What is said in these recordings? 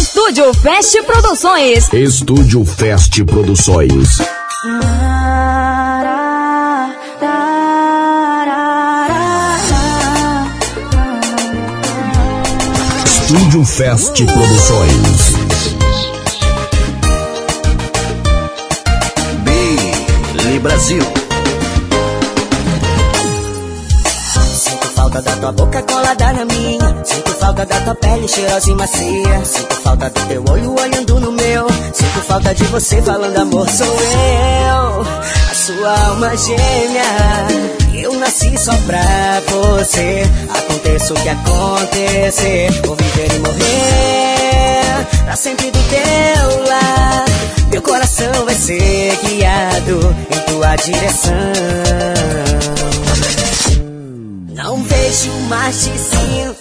Estúdio Fest Produções. Estúdio Fest Produções. Estúdio Fest Produções. Billy Brasil. Sinto falta da tua boca colada na minha. Sinto falta da tua pele cheirosa e macia. Sinto falta do teu olho olhando no meu. Sinto falta de você falando amor. Sou eu, a sua alma gêmea. Eu nasci só pra você. Aconteça o que acontecer. Vou viver e morrer. Pra sempre do teu lado. Meu coração vai ser guiado em tua direção. Não vejo mais te sinto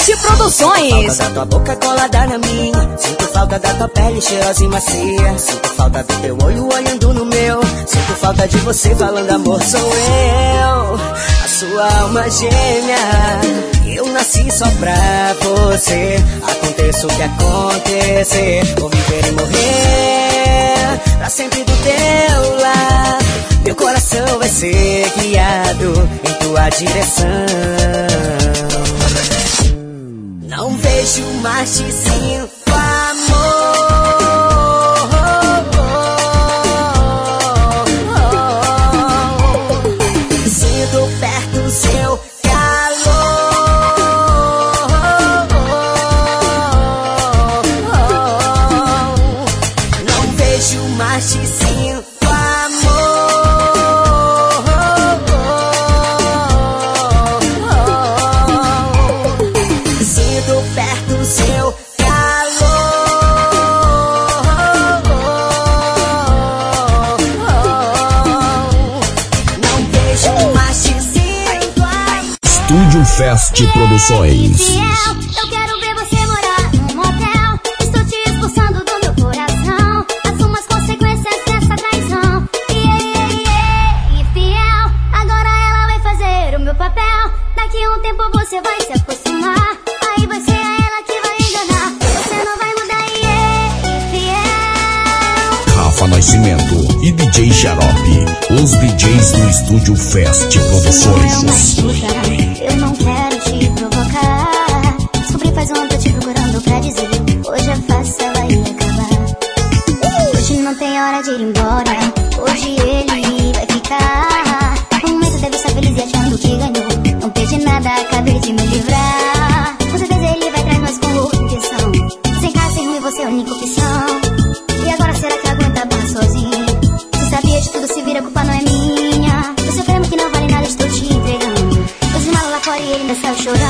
Fest Produções. Falta da tua boca colada na minha. Sinto falta da tua pele cheirosa e macia. Sinto falta do teu olho olhando no meu. Sinto falta de você falando amor. Sou eu, a sua alma gêmea. Eu nasci só pra você. Aconteça o que acontecer. Vou viver e morrer. Pra sempre do teu lado. Meu coração vai ser guiado em tua direção. Não vejo mais te sinto seu calor. Não vejo mais te. Estúdio Fest Produções. Nascimento e DJ Xarope. Os DJs do Estúdio Fest Produções. Eu não quero te provocar. Descobri faz um ano tô te procurando pra dizer. Hoje fácil, ela ia acabar. Hoje não tem hora de ir embora. Hoje ele vai ficar. No momento deve estar feliz e achando que ganhou. Não perdi nada, acabei de me livrar. E ele ainda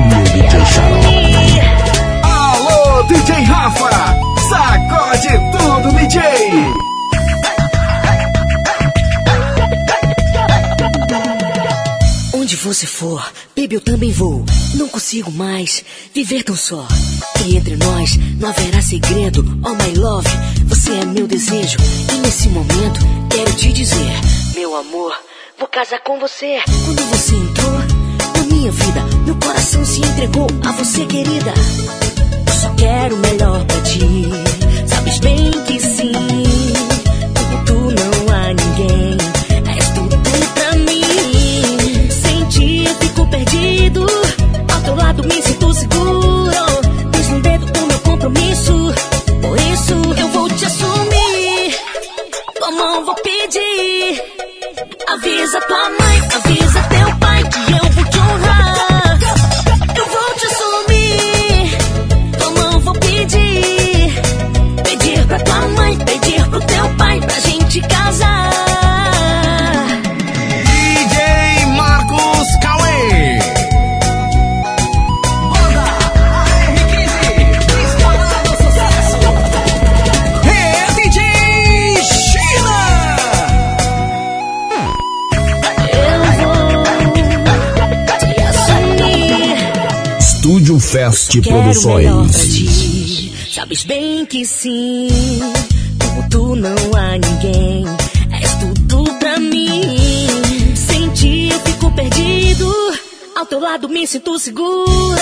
você for, baby, eu também vou. Não consigo mais viver tão só. E entre nós não haverá segredo. Oh my love, você é meu desejo. E nesse momento quero te dizer, meu amor, vou casar com você. Quando você entrou na minha vida, meu coração se entregou a você, querida. Eu só quero o melhor pra ti. Sabes bem que sim. tú. Invest Quero Produções. Sabes bem que sim, como tu não há ninguém, és tudo pra mim. Sem ti eu fico perdido, ao teu lado me sinto seguro.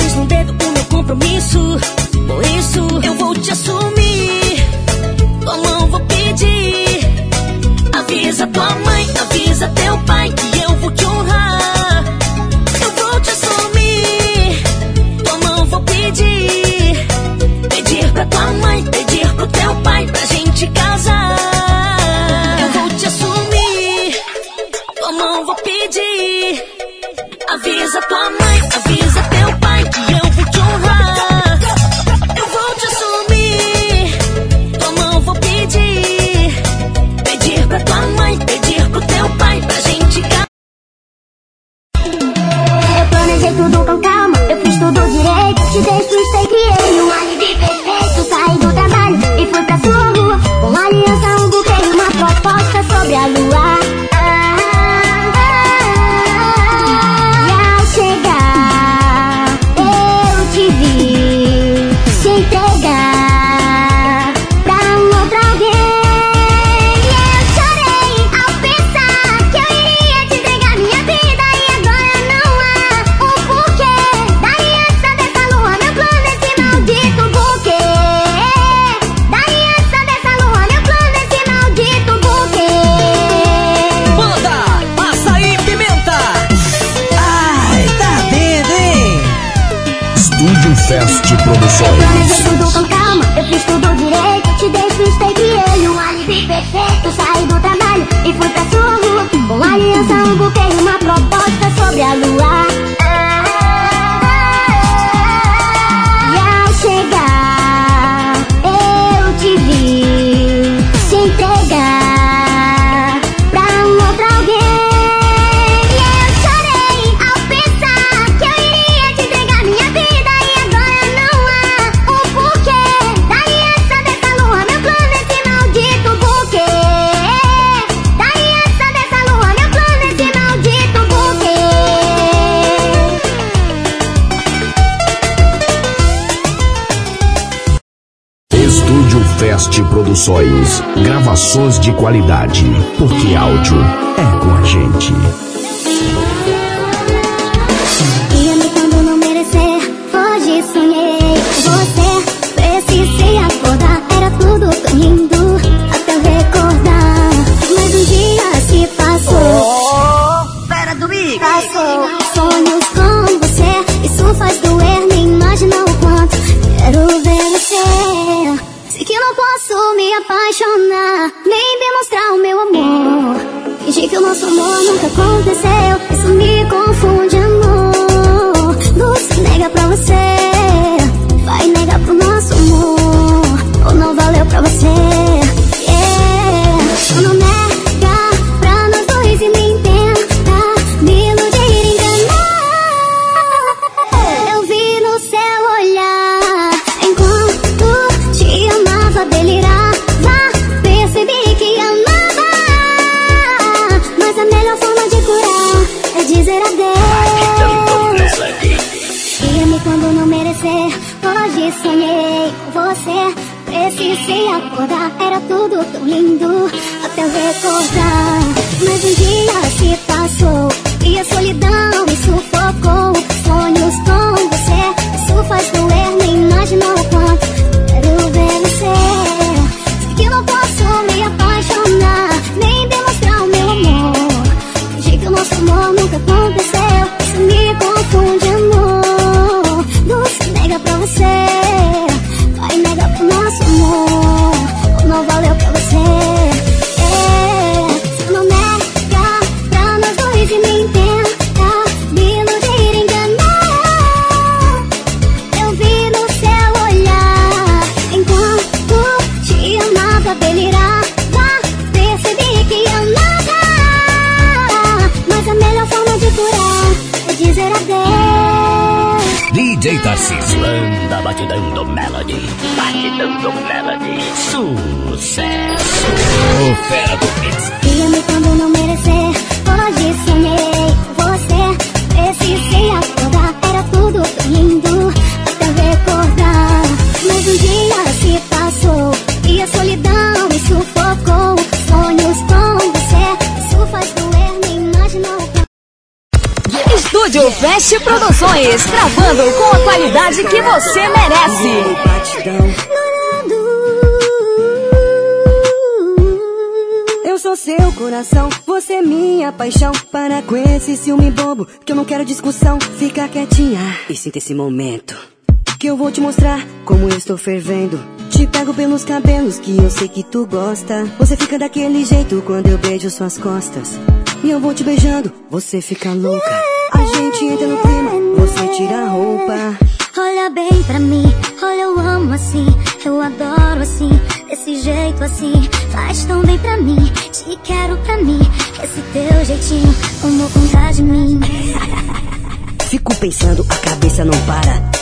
Fiz no dedo o meu compromisso, por isso eu vou te assumir. Tua mão vou pedir, avisa tua mãe, avisa teu pai que posso me apaixonar, nem demonstrar o meu amor. Fingir que o nosso amor nunca aconteceu, isso me confunde, amor. Luz nega pra você, vai negar pro nosso amor, ou não valeu pra você. Acordar. Era tudo tão lindo até recordar. Mas um dia se passou e a solidão DJ Tarcísio anda batidão do Melody. Batidão do Melody. Sucesso. O Fera do Mix. Ia-me quando não merecer. Hoje sonhei Fest Produções, gravando com a qualidade que você merece. Eu sou seu coração, você é minha paixão. Para com esse ciúme bobo, que eu não quero discussão. Fica quietinha e sinta esse momento. Que eu vou te mostrar como eu estou fervendo. Te pego pelos cabelos que eu sei que tu gosta. Você fica daquele jeito quando eu beijo suas costas. E eu vou te beijando, você fica louca. A gente entra no clima, você tira a roupa. Olha bem pra mim, olha eu amo assim, eu adoro assim, desse jeito assim, faz tão bem pra mim, te quero pra mim, esse teu jeitinho tomou conta de mim. Fico pensando, a cabeça não para.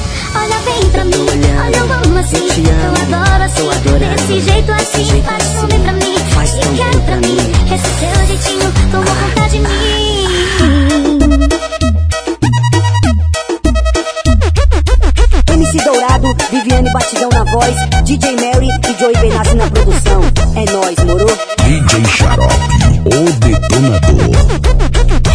Olha bem pra mim, olha eu amo assim, eu te eu amo, adoro assim, tô adorando, desse jeito assim, jeito faz assim, bem pra mim, faz tão quero pra mim, esse teu jeitinho tomou conta de mim. MC Dourado, Viviane Batidão na voz, DJ Mary e Joey Benassi na produção. É nóis, moro? DJ Xarope, o detonador.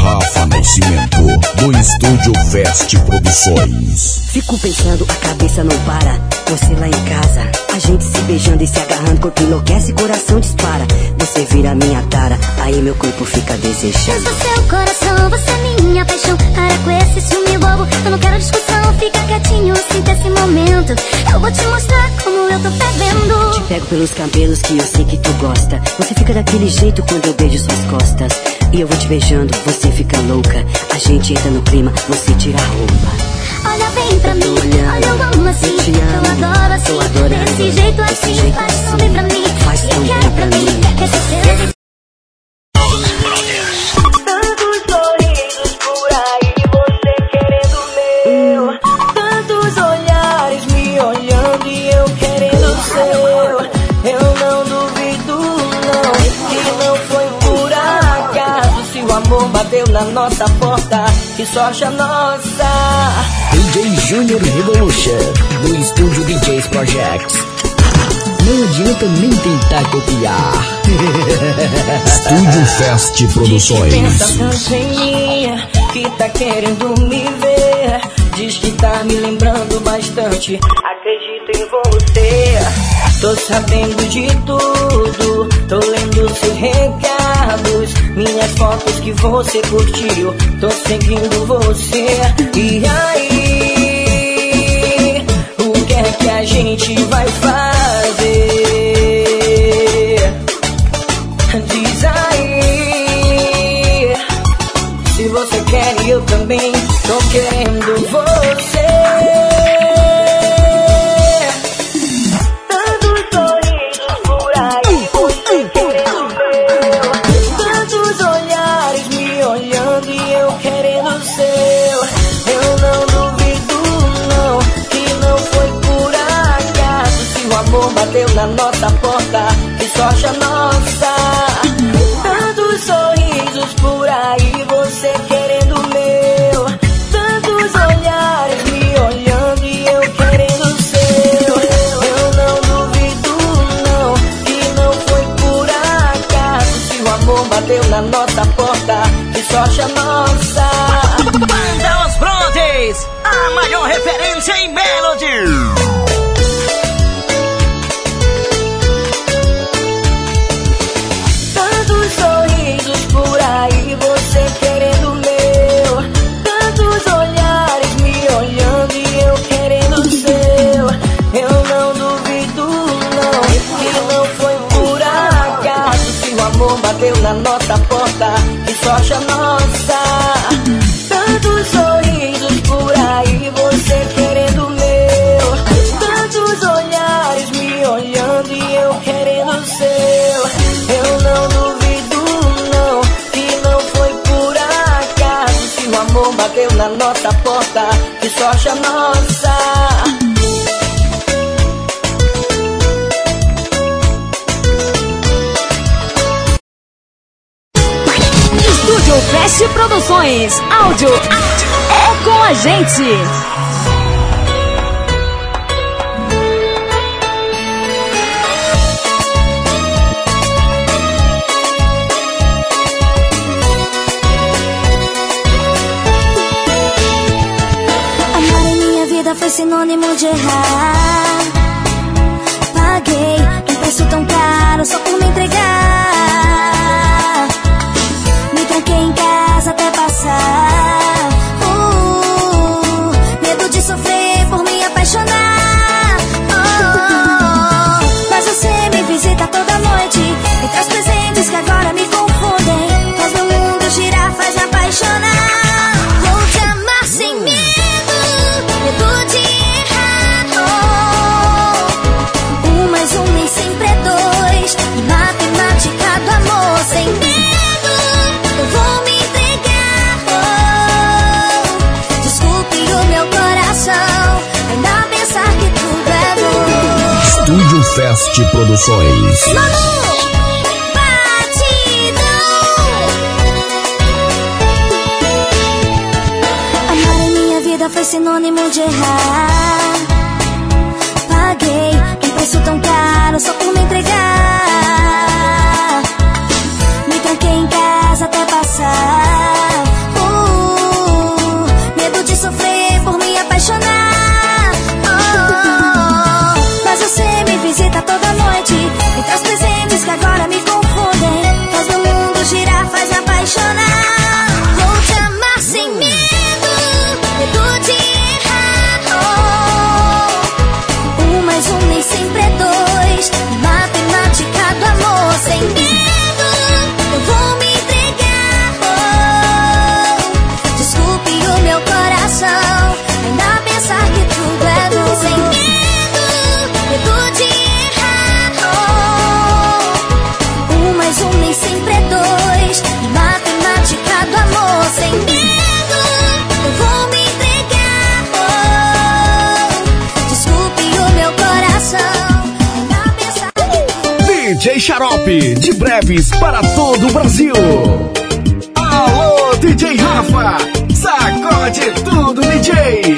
Rafa Nascimento, do Estúdio Fest Produções. Fico pensando, a cabeça não para. Você lá em casa, a gente se beijando e se agarrando, corpo enlouquece, coração dispara. Você vira minha tara, aí meu corpo fica desejando. Você é o coração, você é minha paixão. Para com esse ciúme bobo, eu não quero discussão. Fica quietinho, sinta esse momento. Eu vou te mostrar como eu tô fervendo. Te pego pelos cabelos que eu sei que tu gosta. Você fica daquele jeito quando eu beijo suas costas. E eu vou te beijando, você fica louca. A gente entra no clima, você tira a roupa. Olha bem pra mim, olha eu amo assim. Eu te amo, eu adoro assim. tô adorando. Desse jeito Desse assim, jeito faz tão assim, bem pra mim. faz tão bem pra mim. Bateu na nossa porta, que sorte a nossa. DJ Junior Revolution, do estúdio DJs Projects. Não adianta nem tentar copiar. Estúdio Fest Pensa Produções. tanto em mim, que tá querendo me ver. Diz que tá me lembrando bastante. Acredito em. Tô sabendo de tudo. Tô lendo seus recados. Minhas fotos que você curtiu. Tô seguindo você. E aí? O que é que a gente vai fazer? Sorte a nossa. Estúdio Fest Produções. Áudio. É com a gente. Foi sinônimo de errar. Paguei um preço tão caro só por me entregar. Nast Produções. Manu! foi sinônimo de errar. Paguei um preço tão caro só por me entregar. Me tranquei em casa até passar. DJ Xarope, de breves para todo o Brasil. Alô, DJ Rafa, sacode tudo, DJ.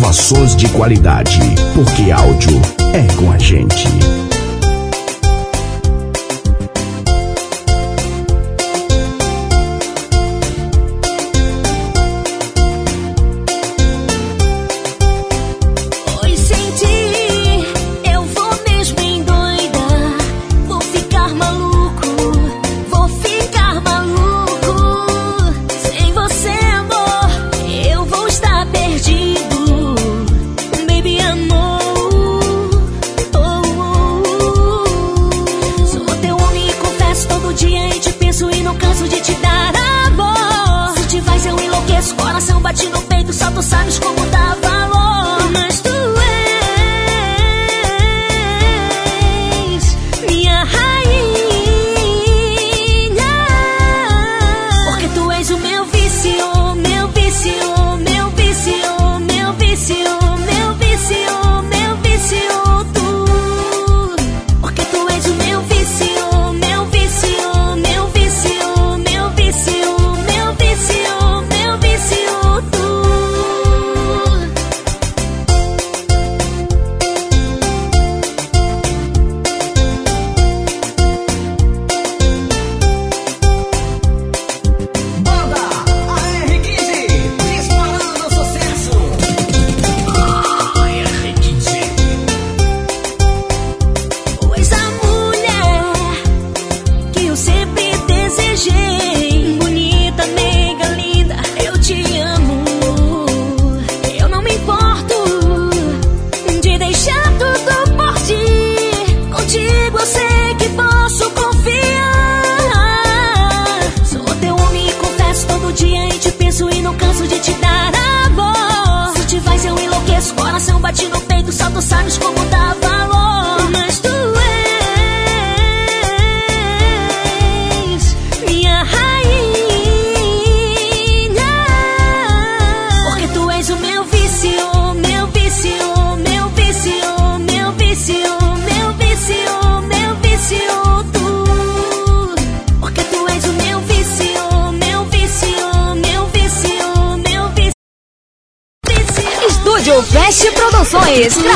Gravações de qualidade, porque áudio é com a gente.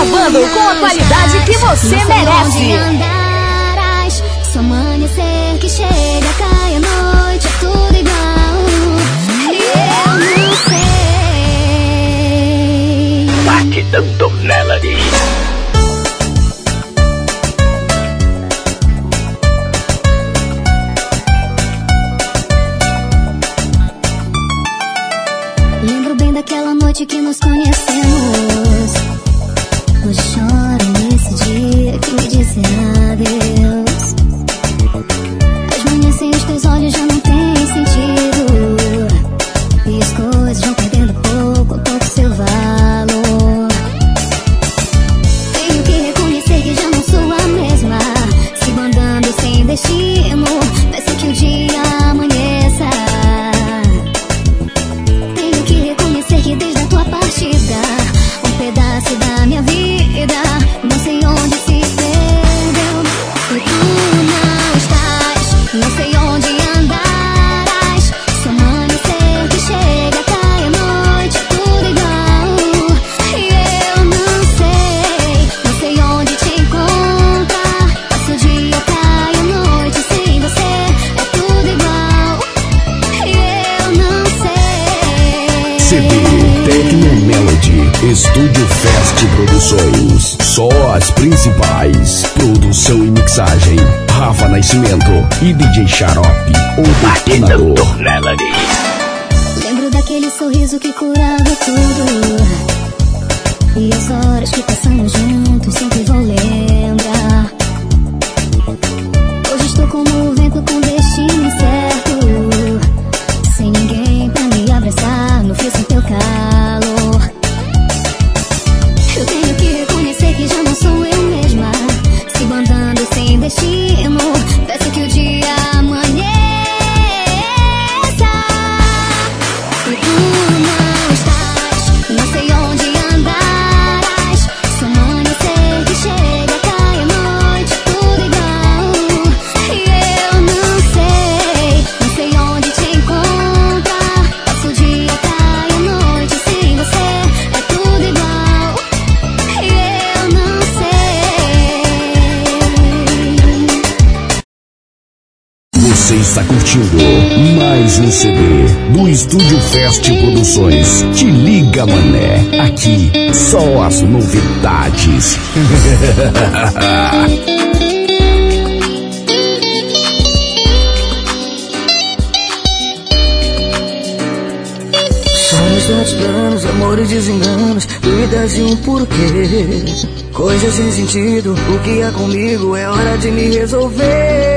Gravando com a qualidade que você merece. Estúdio Fest Produções. Só as principais. Produção e mixagem. Rafa Nascimento e DJ Xarope, o Batidão detonador. do Melody. Lembro daquele sorriso que curava tudo. E as horas que passamos juntos sempre vou mais um CD do Estúdio Fest Produções. Te liga, mané. Aqui, só as novidades. Somos tantos planos, amores, desenganos, dúvidas e um porquê. Coisas sem sentido, o que há comigo é hora de me resolver.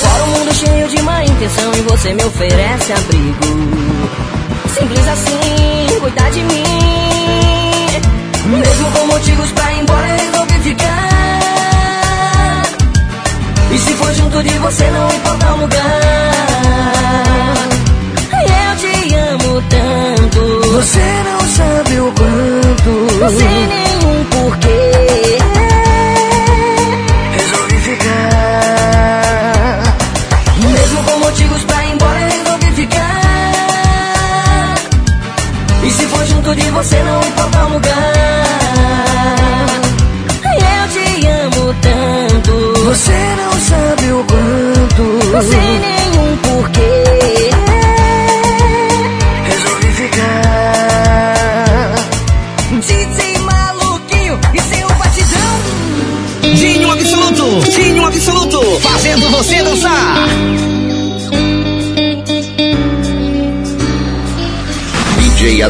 Fora o mundo cheio de má intenção e você me oferece abrigo. Simples assim, cuidar de mim. Mesmo com motivos pra ir embora, eu resolvi ficar. E se for junto de você, não importa o lugar. Eu te amo tanto. Você não sabe o quanto Sem nenhum porquê. Junto de você, não importa o lugar. Eu te amo tanto. Você não sabe o quanto Sem nenhum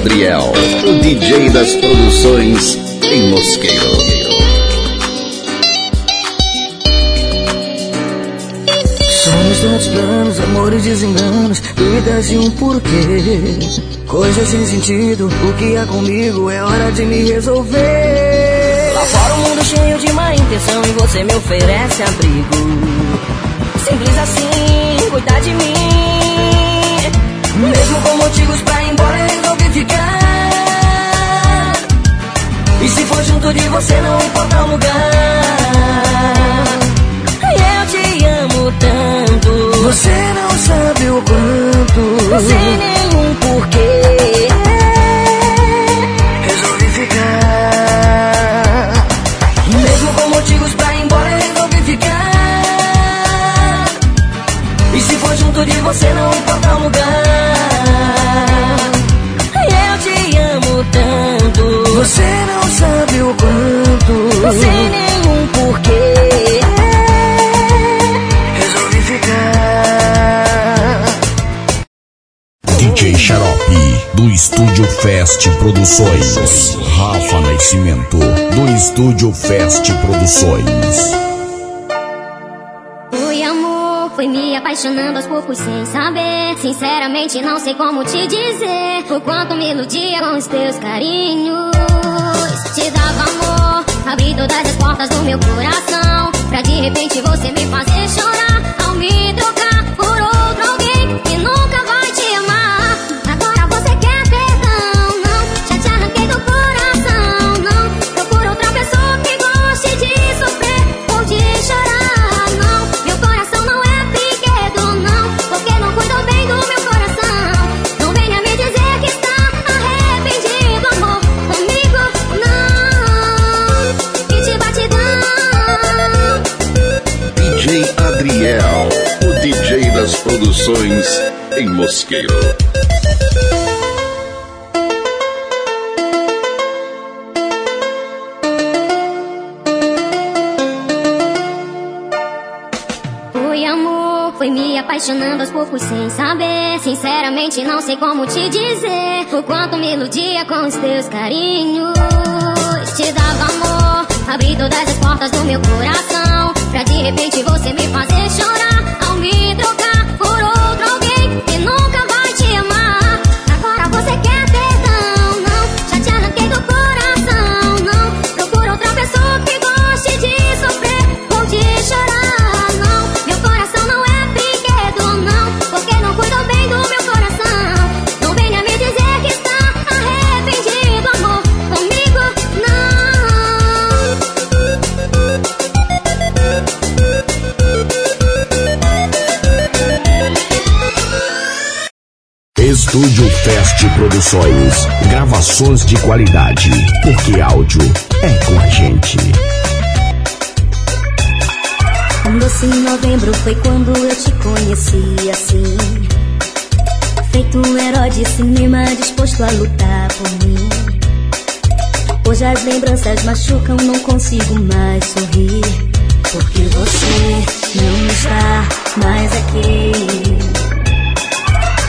DJ Adriel, o DJ das produções em Mosqueiro. Somos tantos planos, amores, desenganos, dúvidas e um porquê. Coisas sem sentido, o que há comigo é hora de me resolver. Lá fora o mundo cheio de má intenção e você me oferece abrigo. Simples assim, cuidar de mim. Mesmo com motivos pra ir embora, eu resolvi ficar. E se for junto de você, não importa o lugar. Eu te amo tanto. Você não sabe o quanto. Sem nenhum porquê. Resolvi ficar. Mesmo com motivos pra ir embora, eu resolvi ficar. E se for junto de você, não importa quanto. Sem nenhum porquê. Resolvi ficar. DJ Xarope, do Estúdio Fest Produções. Rafa Nascimento, do Estúdio Fest Produções. Fui amor, fui me apaixonando aos poucos sem saber. Sinceramente, não sei como te dizer. O quanto me iludia com os teus carinhos. Te dava amor, abri todas as portas do meu coração. Pra de repente você me fazer chorar. Ao me trocar em Mosqueiro. Foi amor, foi me apaixonando aos poucos sem saber. Sinceramente, não sei como te dizer. O quanto me iludia com os teus carinhos. Te dava amor, abri todas as portas do meu coração. Pra de repente você me fazer chorar. Ao me trocar por outro alguém que Fest Produções. Gravações de qualidade. Porque áudio é com a gente. Um doce em novembro foi quando eu te conheci assim. Feito um herói de cinema disposto a lutar por mim. Hoje as lembranças machucam, não consigo mais sorrir. Porque você não está mais aqui.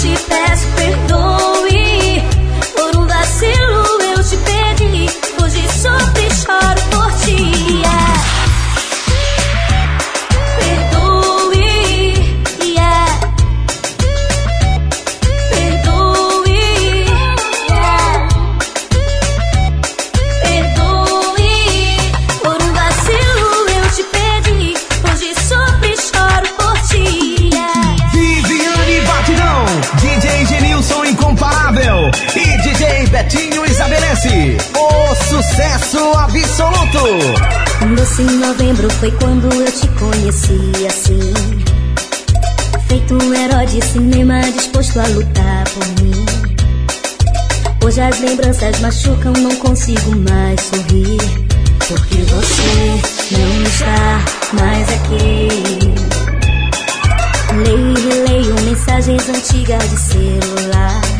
Te peço perdoe. DJ Betinho estabelece o sucesso absoluto. Um doce em novembro foi quando eu te conheci assim. Feito um herói de cinema disposto a lutar por mim. Hoje as lembranças machucam, não consigo mais sorrir. Porque você não está mais aqui. Leio e releio mensagens antigas de celular.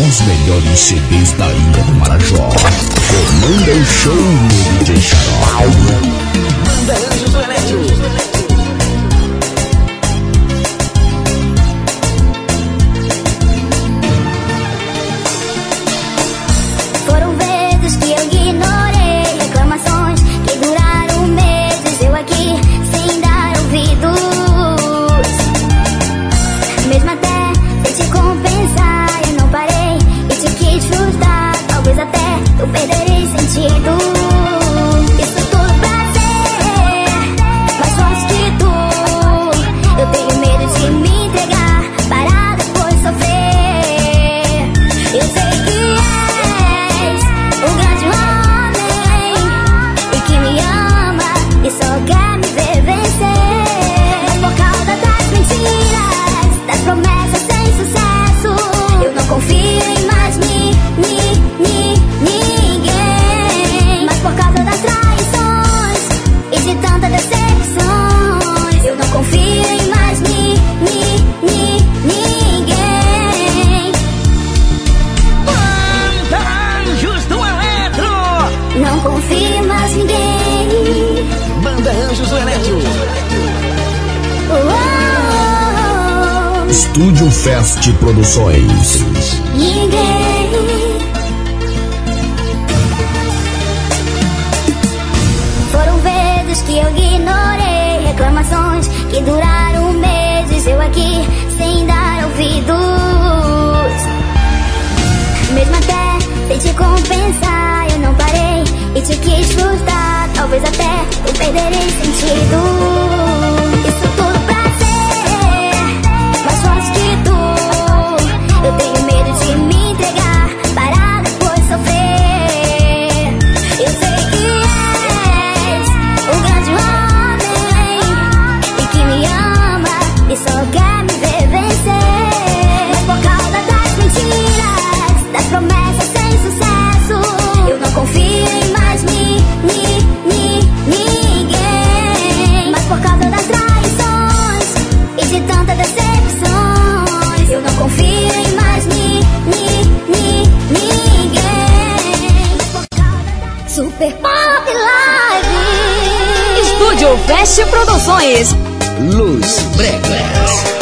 os melhores CDs da Ilha do Marajó. Comanda o show no DJ Xarol. Manda anjos do eletro. Estúdio Fest Produções. Ninguém. Foram vezes que eu ignorei reclamações que duraram meses. Eu aqui sem dar ouvidos. Mesmo até sem te compensar, eu não parei e te quis frustrar. Talvez até eu perderei sentido. Super Pop Live. Estúdio Fest Produções. Luz Bregas.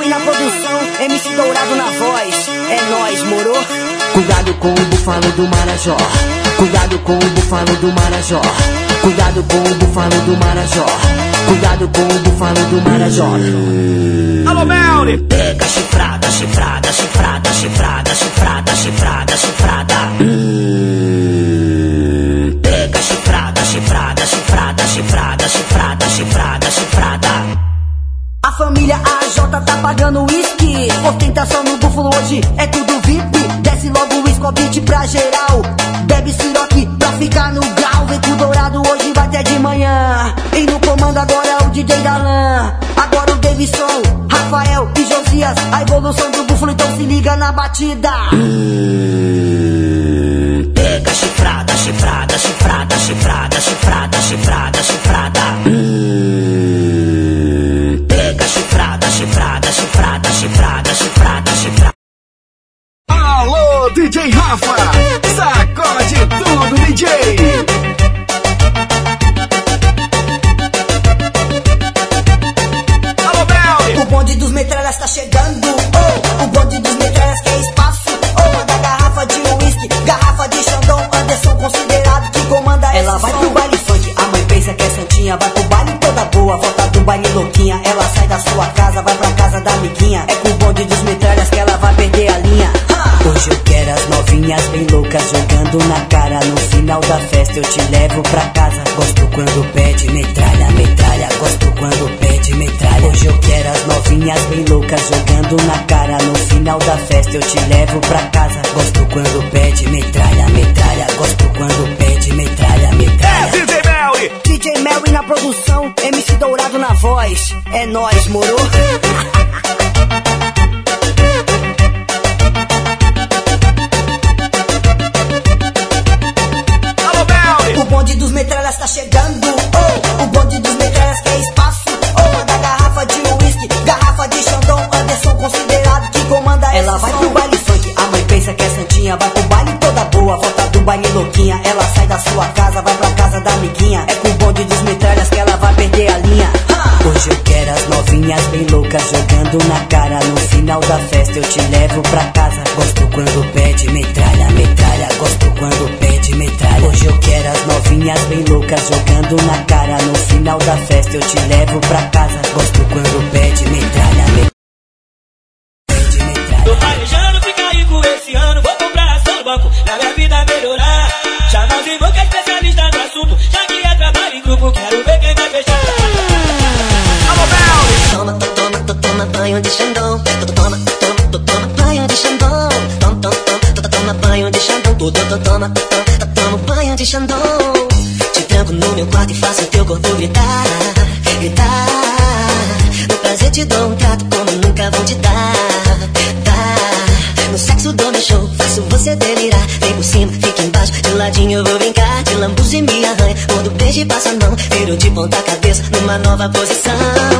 Melry na produção, MC Dourado na voz. É nóis, moro? Cuidado com o búfalo do Marajó. Cuidado com o búfalo do Marajó. Cuidado com o búfalo do Marajó. Cuidado com o búfalo do Marajó. Alô, Melri! Pega chifrada, chifrada, chifrada, chifrada, chifrada, chifrada, chifrada. Pega chifrada, chifrada, chifrada, chifrada, chifrada, chifrada, chifrada. A família AJ tá pagando uísque. Ostentação no búfalo hoje é tudo VIP. Desce logo o Escobite pra geral. Bebe siroque pra ficar no grau. Vem com dourado hoje vai até de manhã. E no comando agora é o DJ Dalan. Agora o Davidson, Rafael e Josias. A evolução do búfalo, então se liga na batida. Pega chifrada, chifrada, chifrada, chifrada, chifrada, DJ Rafa! Sacode tudo, DJ! Alô, Melri! O bonde dos metralhas tá chegando. Oh, o bonde dos metralhas quer espaço. Oh, manda garrafa de uísque, garrafa de Xandão. Anderson considerado que comanda Ela vai pro baile funk, a mãe pensa que é santinha. Vai pro baile toda boa, volta do baile louquinha. Ela sai da sua casa, vai pra casa da amiguinha. É novinhas bem loucas jogando na cara. No final da festa eu te levo pra casa. Gosto quando pede metralha, metralha. Gosto quando pede metralha. Hoje eu quero as novinhas bem loucas jogando na cara. No final da festa eu te levo pra casa. Gosto quando pede metralha, metralha. Gosto quando pede metralha, É metralha. DJ Melri! DJ Melry na produção, MC Dourado na voz. É nóis, moro? bonde dos metralhas tá chegando. Oh, o bonde dos metralhas quer espaço. Oh, manda garrafa de uísque, garrafa de Xandão. Anderson considerado que comanda Ela vai pro baile funk, a mãe pensa que é santinha. Vai pro baile toda boa, volta do baile louquinha. Ela sai da sua casa, vai pra casa da amiguinha. É com o bonde dos metralhas que ela vai perder a linha. Hoje eu quero as novinhas bem loucas jogando na cara. No final da festa eu te levo pra casa. Gosto quando pede metralha, metralha. Gosto quando pede. Hoje eu quero as novinhas bem loucas jogando na cara. No final da festa eu te levo pra casa. Gosto quando pede metralha, metralha. Pede metralha. Tô planejando ficar rico esse ano, vou comprar ação no banco, pra minha vida melhorar. Chamar de boca especialista no assunto, já que é trabalho em grupo, quero ver quem vai fechar. Toma, to- toma, to- toma banho de Xandão. To- to- Toma, toma, to- toma banho de Xandão. Toma, toma, toma, to- to- toma banho de Xandão. To- to- to- Toma, to- to- toma banho de Xandão. Te tranco no meu quarto e faço teu corpo gritar, gritar. No prazer te dou um trato como nunca vou te dar, dar. No sexo dou meu show, faço você delirar. Vem por cima, fica embaixo, de ladinho eu vou brincar. Te lambuzo e me arranha, quando beijo e passa a mão. Viro de ponta cabeça numa nova posição.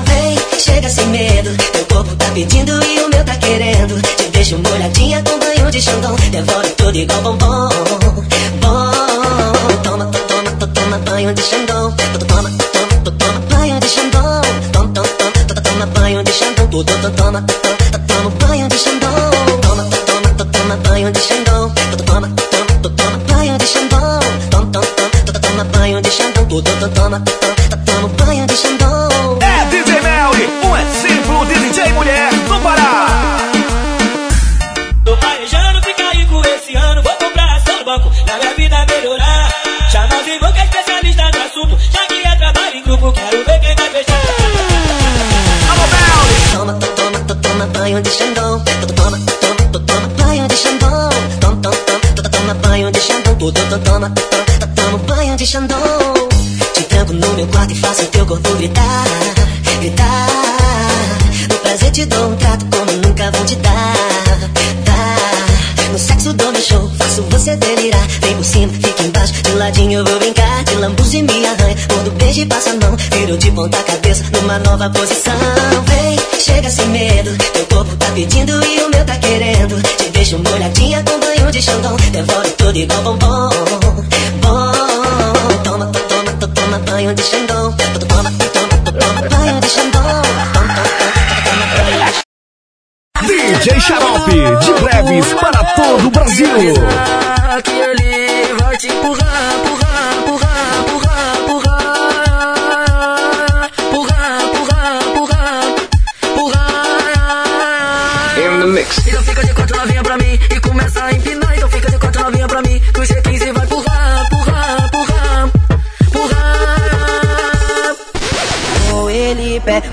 Vem, chega sem medo, teu corpo tá pedindo e o meu tá querendo. Te deixo molhadinha com banho de Xandão. Devolve tudo igual bombom, banho de Xandão. To- to- Toma, toma, to- toma banho de Xandão. Toma, toma, toma, to- to- toma banho de Xandão. To- to- to- Toma, to- to- toma banho de Xandão. Toma, to- toma, to- toma banho de Xandão. To- to- Toma, toma, to- toma banho de Xandão. Toma, toma, toma, to- to- toma banho de Xandão. To- to- to- Toma, to- to- toma banho de Xandão. fogo, Toma, toma, toma banho de Xandão. To, toma, toma, toma banho de Xandão. Toma, toma, toma, toma banho de Xandão. Toma, toma, toma, toma, toma banho de Xandão. Te no meu quarto e faço teu corpo gritar, gritar. No prazer te dou um trato como nunca vou te dar, dar. No sexo dou meu show, faço você delirar. Vem por cima, fica embaixo, de ladinho eu vou brincar. De lambuza e me arranha, quando beijo e passa a mão. Viro de ponta cabeça numa nova posição. Vem, chega sem medo, teu corpo tá pedindo e o meu tá querendo. Te deixo molhadinha com banho de xandão. Devoro tudo igual bombom, bom. Toma, to- toma, to- toma banho de xandão. To- Toma, to- toma, to- toma Brasil.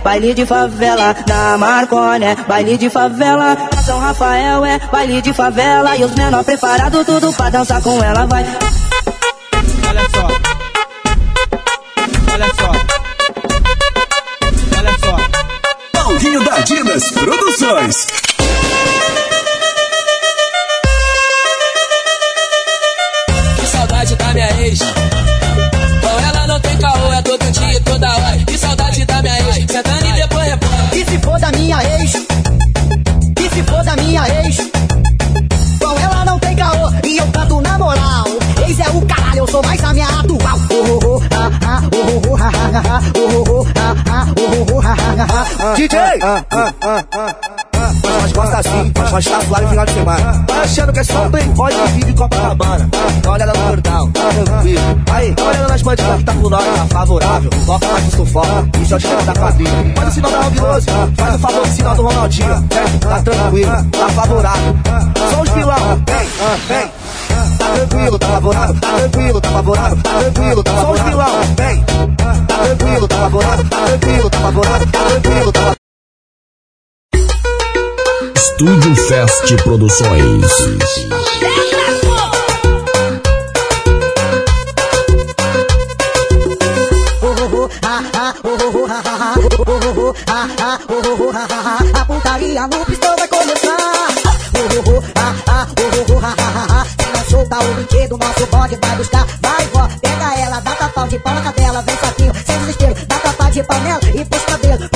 Baile de favela, na Marconé, baile de favela, São Rafael é baile de favela, e os menor preparados tudo pra dançar com ela, vai. Ha, ha. DJ! Faz umas costas assim, faz umas tatuagens no final de semana. Vai achando que é só um playboy que vive em Copacabana. Dá uma olhada no gordão, tá tranquilo. Aí, uma olhada nas bandidas que tá com nós, tá favorável. Toca mais sufoca, isso é o chefe da quadrilha. Faz o sinal da Alviroso, faz o favor do sinal do Ronaldinho. Certo? Tá tranquilo, tá favorável. Só os vilão, vem, vem. Tá tranquilo, tá favorável, tá tranquilo, tá favorável, tá tranquilo, tá favorável. Só os vilão, vem. Tá tranquilo, tá favorável, tá tranquilo, tá favorável, tá tranquilo, tá favorável. Estúdio Fest Produções. A putaria no pistão vai começar. Se não soltar o brinquedo, nosso bode vai buscar. Vai, vó, pega ela, dá tapão de pau na cadela, vem saquinho, sem desespero, dá tapa de panela e puxa cabelo,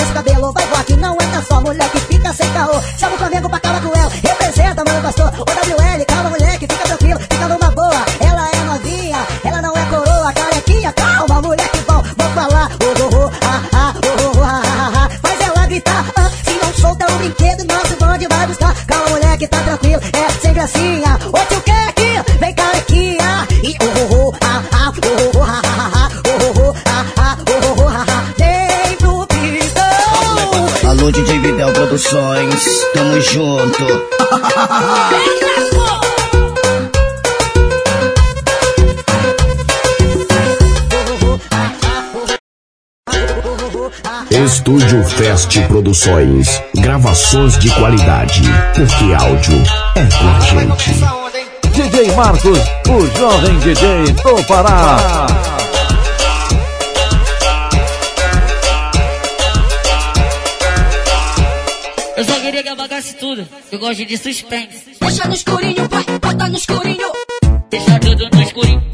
mulher que fica sem caô. Chama o Flamengo pra cala com ela, representa, mano, pastor. O WL, calma, moleque, fica tranquilo, fica numa boa. Ela é novinha, ela não é coroa, carequinha, calma, moleque bom, vou falar. Oh, ah, oh, ah, ah. Faz ela gritar, se não solta o brinquedo, nosso bonde vai buscar. Calma, moleque, tá tranquilo, tamo junto. Estúdio Fest Produções. Gravações de qualidade. Porque áudio é com a gente. DJ Marcos, o jovem DJ do Pará. Tudo. Eu gosto de suspense. Deixa no escurinho, pai, bota no escurinho. Deixa tudo no escurinho,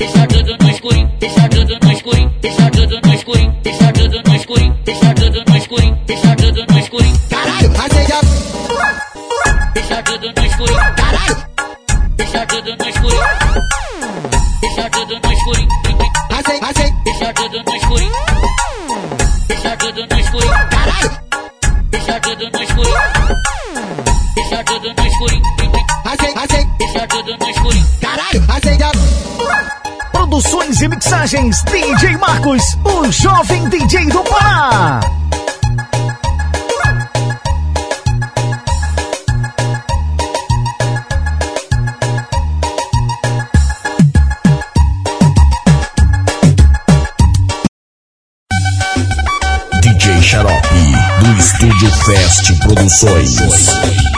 Mixagens DJ Marcos, o jovem DJ do Pará. DJ Xarope, do Estúdio Fest Produções.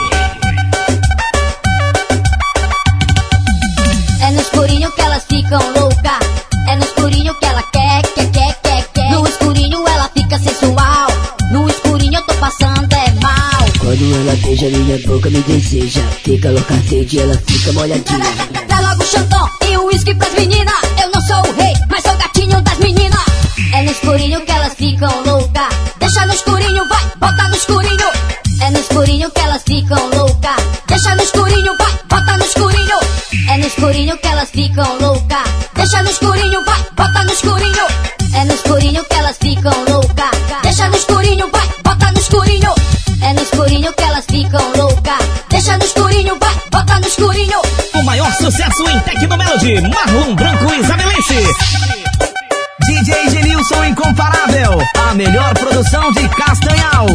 Boca, me deseja. Fica louca, sede, ela fica molhadinha. Dá logo o xandão e o uísque pras meninas. Eu não sou o rei, mas sou o gatinho das meninas. É no escurinho que elas ficam louca. Deixa no escurinho, vai, bota no escurinho. É no escurinho que elas ficam louca. Deixa no escurinho, vai, bota no escurinho. É no escurinho que elas ficam louca. Deixa no escurinho, vai, bota no escurinho. É no escurinho que elas ficam louca. Marlon Branco Isabelense. DJ Genilson Incomparável, a melhor produção de Castanhal.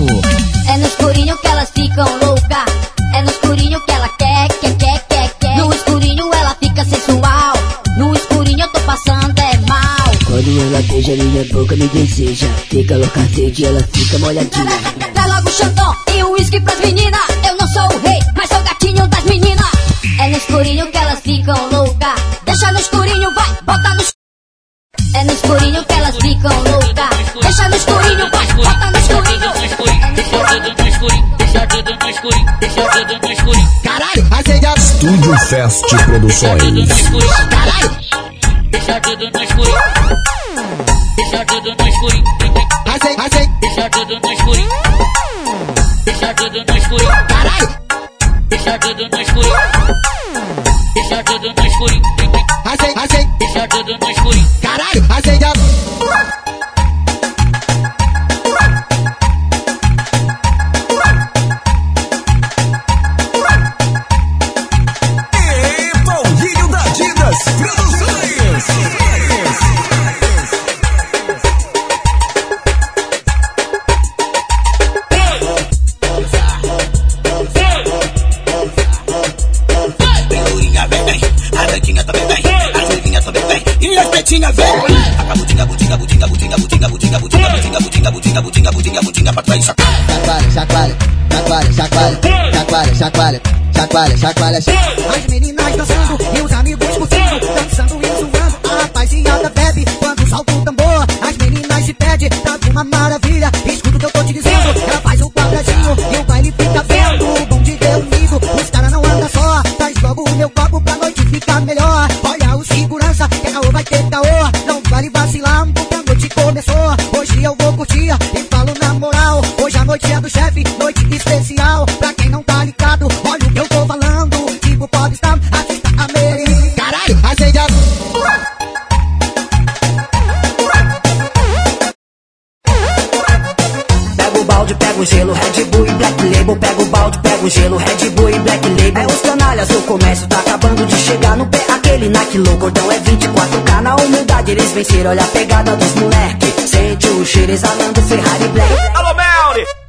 É no escurinho que elas ficam louca. É no escurinho que ela quer, quer, quer, quer, quer. No escurinho ela fica sensual. No escurinho eu tô passando é mal. Quando ela beija minha boca, me deseja. Fica louca, sede, ela fica molhadinha. do sonho. Balde, pega o gelo, Red Bull e Black Label. Pega o balde, pega o gelo, Red Bull e Black Label. É os canalhas, o comércio tá acabando de chegar no pé. Aquele naquilo, cordão é 24K. Na humildade eles venceram, olha a pegada dos moleque. Sente o cheiro exalando Ferrari Black. Alô, Melly!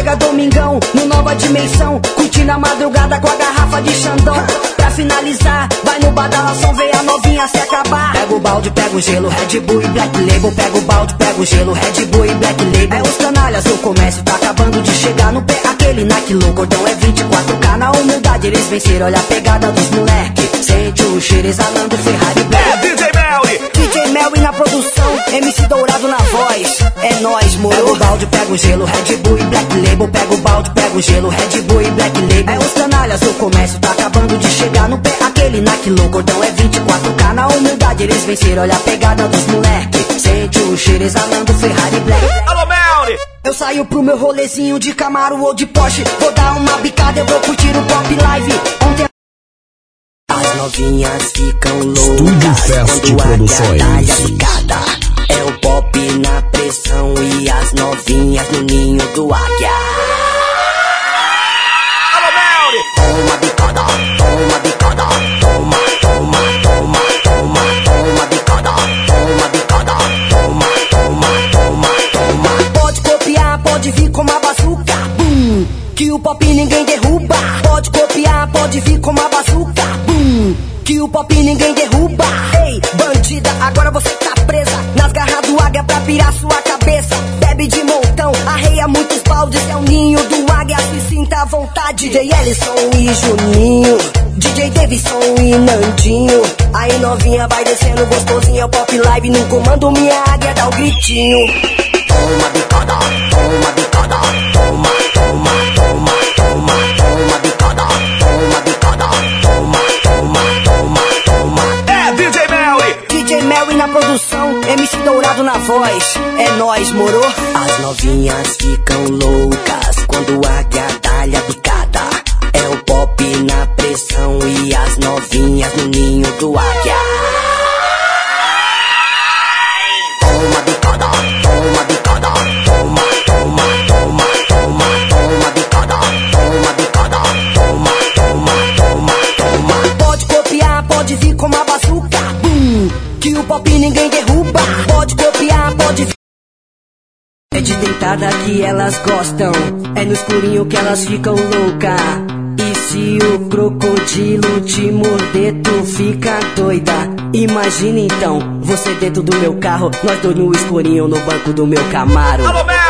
Chega domingão, no nova dimensão. Curtindo a madrugada com a garrafa de Xandão. Pra finalizar, vai no badalação, vê a novinha se acabar. Pega o balde, pega o gelo, Red Bull e Black Label. Pega o balde, pega o gelo, Red Bull e Black Label. É os canalhas, o comércio tá acabando de chegar no pé. Aquele naquilo, cordão é 24K. Na humildade eles venceram, olha a pegada dos moleque. Sente o cheiro exalando Ferrari Black. É DJ Melly! DJ Melvin na produção, MC Dourado na voz. É nóis, moro. Pega o balde, pega o gelo, Red Bull e Black Label. Pega o balde, pega o gelo, Red Bull e Black Label. É os canalhas, o comércio tá acabando de chegar no pé. Aquele naquilo, cordão é 24K. Na humildade eles venceram, olha a pegada dos moleque. Sente o cheiro exalando Ferrari Black. Alô, Melly! Eu saio pro meu rolezinho de Camaro ou de Porsche. Vou dar uma bicada, eu vou curtir o pop live. Ontem as novinhas ficam loucas Estúdio Fest Produções. Na pressão e as novinhas no ninho do águia. Toma bicada, toma bicada, toma, toma, toma, toma, toma bicada, toma bicada, toma, toma, toma, toma. Pode copiar, pode vir com uma bazuca, bum, que o pop ninguém derruba. Pode copiar, pode vir com uma bazuca, bum, que o pop ninguém derruba. Ei, bandida, agora você tá águia pra pirar sua cabeça. Bebe de montão, arreia muitos baldes. É o ninho do águia, se sinta à vontade. DJ Ellison e Juninho. DJ Davidson e Nandinho. Aí novinha vai descendo gostosinha. O pop live no comando, minha águia dá o gritinho. Toma bicada, toma bicada, toma, É nós, moro? As novinhas ficam loucas elas ficam louca. E se o crocodilo te morder, tu fica doida. Imagina então, você dentro do meu carro, nós dois no escurinho no banco do meu Camaro. Alô, Melly!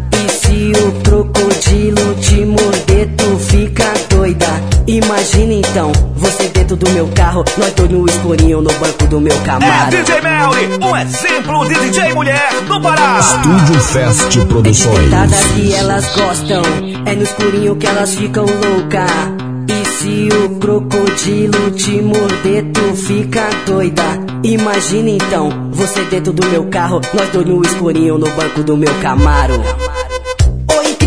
E se o crocodilo te morder, tu fica doida. Imagina então, você dentro do meu carro, nós dois no escurinho no banco do meu É Camaro. DJ Melly! Um exemplo de DJ mulher do Pará! Estúdio Fest Produções. que elas gostam, é no escurinho que elas ficam louca. E se o crocodilo te morder, tu fica doida. Imagina então, você dentro do meu carro, nós dois no escurinho no banco do meu Camaro.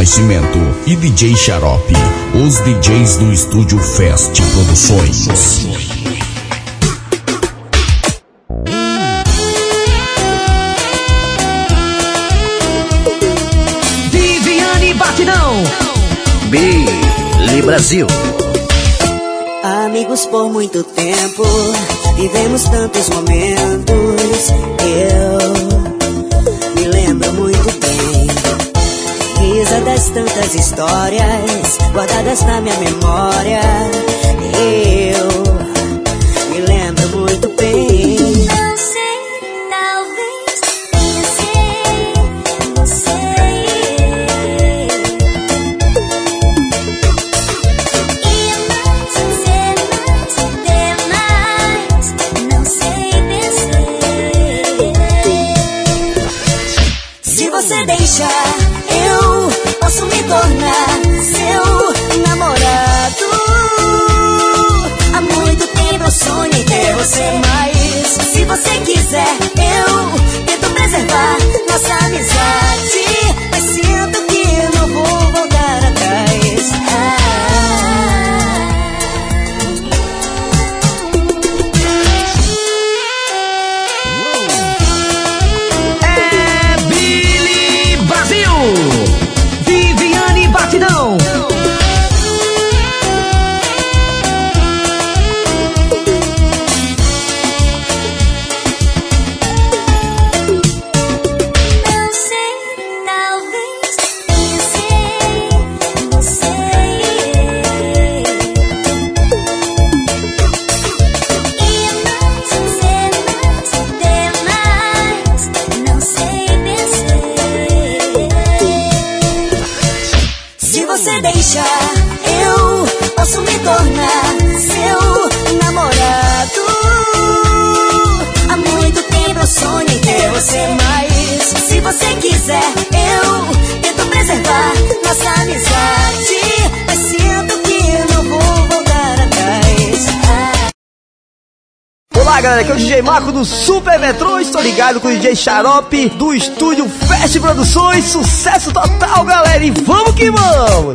Nascimento e DJ Xarope. Os DJs do Estúdio Fest Produções. Viviane Batidão. Billy Brasil. Amigos por muito tempo, vivemos tantos momentos. Eu me lembro. Risadas, tantas histórias guardadas na minha memória. Eu tornar seu namorado. Há muito tempo eu sonho em você, mas se você quiser, eu tento preservar nossa amizade. Olá, galera, aqui é o DJ Marco do Super Metrô. Estou ligado com o DJ Xarope do estúdio Fest Produções. Sucesso total, galera, e vamos que vamos!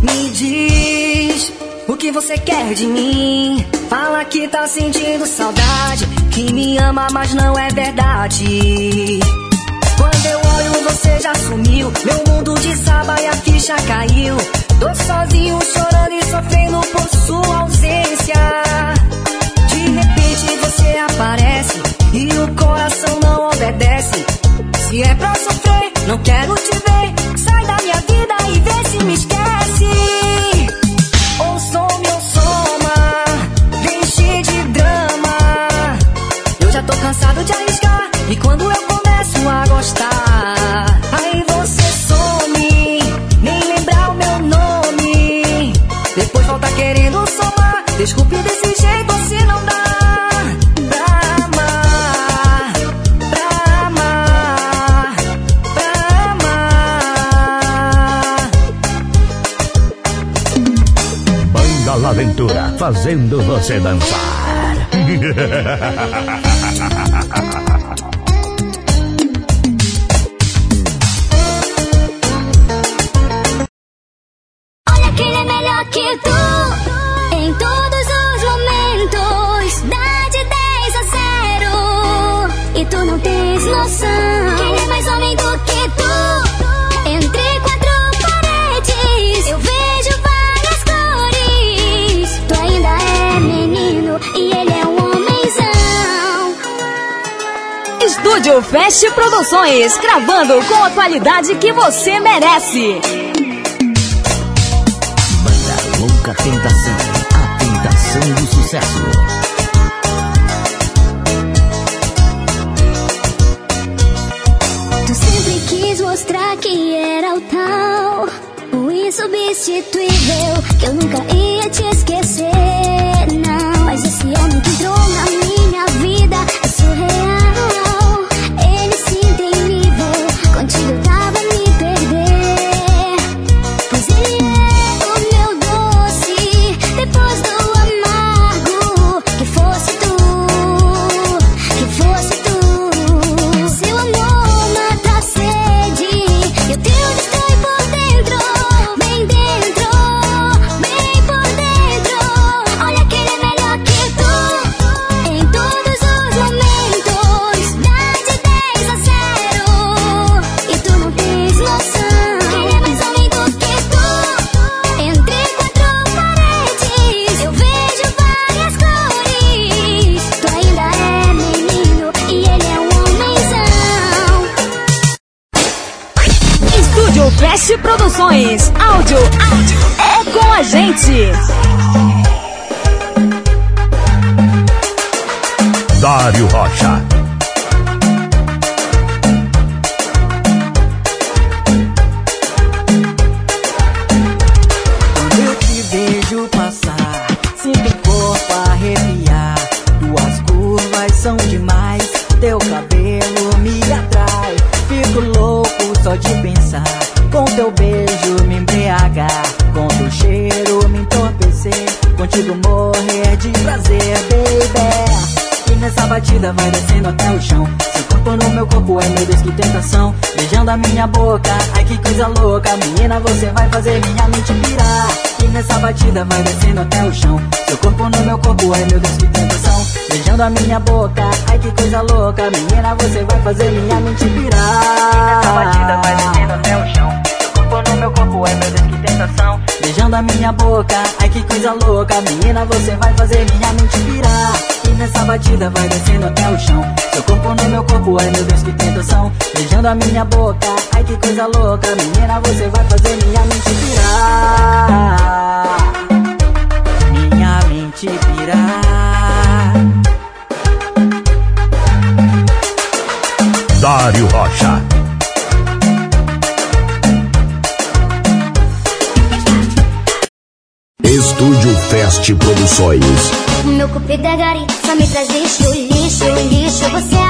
Me diz o que você quer de mim. Fala que tá sentindo saudade, que me ama, mas não é verdade você já sumiu. Meu mundo desaba e a ficha caiu. Tô sozinho chorando e sofrendo por sua ausência. De repente você aparece e o coração não obedece. Se é pra sofrer, não quero te ver. Sai da minha vida e vê se me esquece. Ou some meu soma, deixe de drama. Eu já tô cansado de arriscar e quando eu começo a gostar. desculpe desse jeito se não dá pra amar, pra amar, pra amar. Banda La Ventura, fazendo você dançar. Fest Produções, gravando com a qualidade que você merece. Banda Louca Tentação, a tentação do sucesso. Tu sempre quis mostrar que era o tal, o insubstituível, que eu nunca ia te esquecer. minha boca. Ai que coisa louca, menina, você vai fazer minha mente pirar. Minha mente pirar. Dário Rocha. Estúdio Fest Produções. Meu cupido é gari, só me traz lixo, lixo, lixo. Você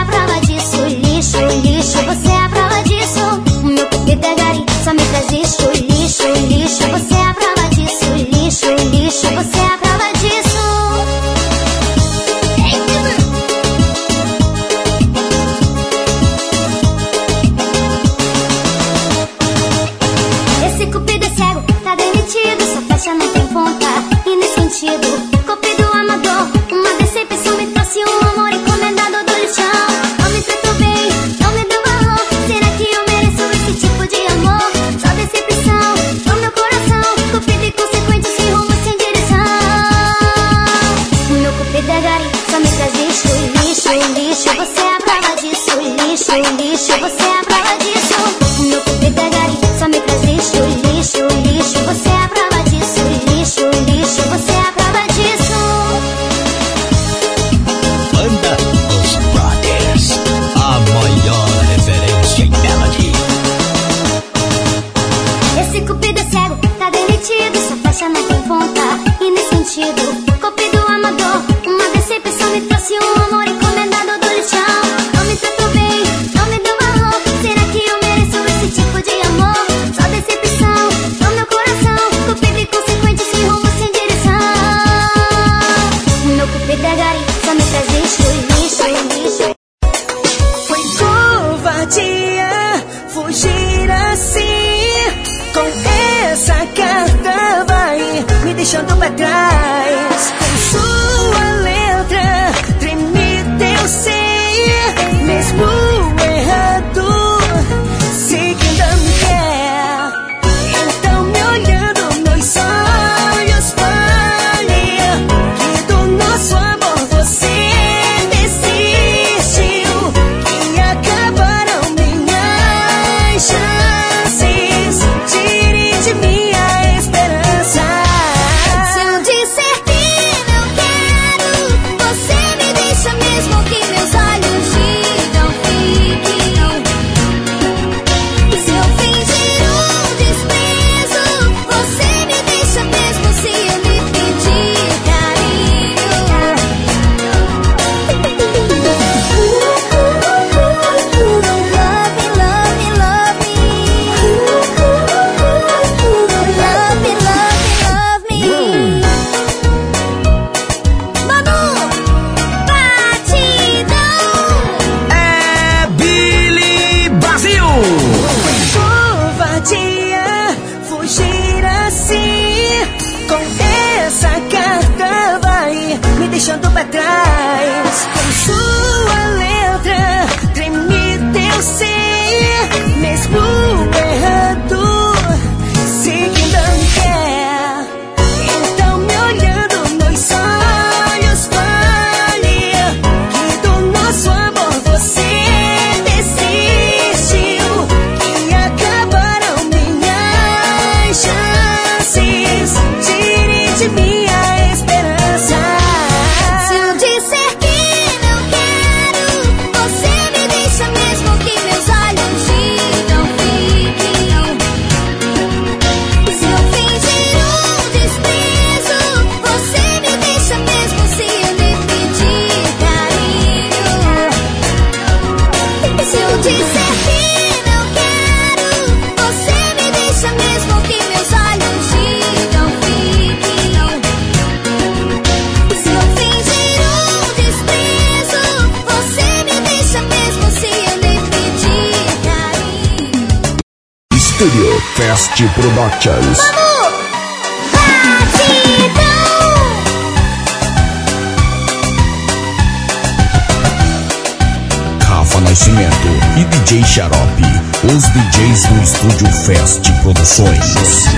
Fest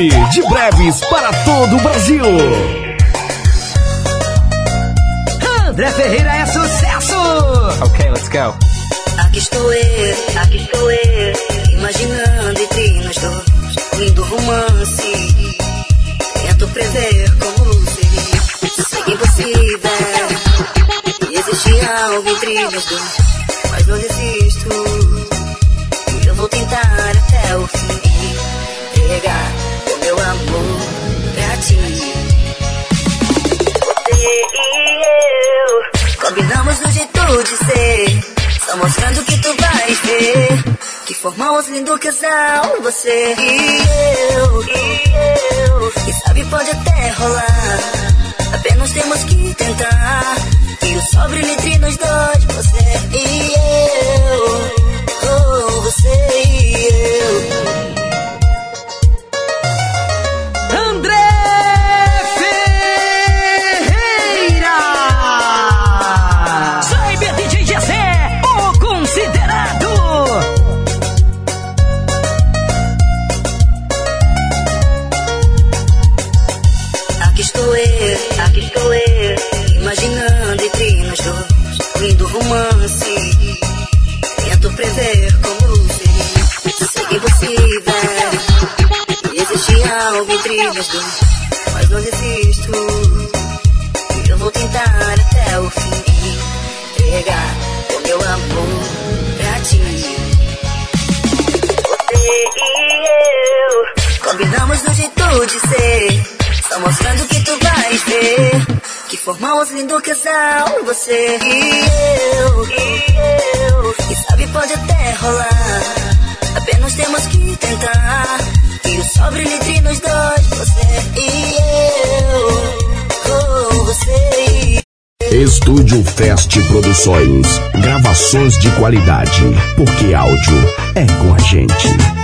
De breves para todo o Brasil. André Ferreira é sucesso! Ok, let's go. Aqui estou eu, aqui estou eu, imaginando entre nós dois lindo romance. Tento prever como seria, sei que é impossível. Existe algo entre nós dois, mas não desisto. Eu vou tentar combinamos o jeito de ser. Só mostrando que tu vais ver. Que formamos lindo casal Você. E eu, e eu. Quem sabe pode até rolar. Apenas temos que tentar. Que o sol brilhe entre nós dois Você e eu. Oh, Você e eu Algo dois, mas não desisto. Eu vou tentar até o fim, entregar o meu amor pra ti. Você e eu combinamos no jeito de ser. Só mostrando que tu vais ver Que formamos lindo casal Você e eu, e eu Quem sabe pode até rolar Apenas temos que tentar Que o sol brilhe entre nós dois Você e eu oh, Você e Estúdio Fest Produções. Gravações de qualidade. Porque áudio é com a gente.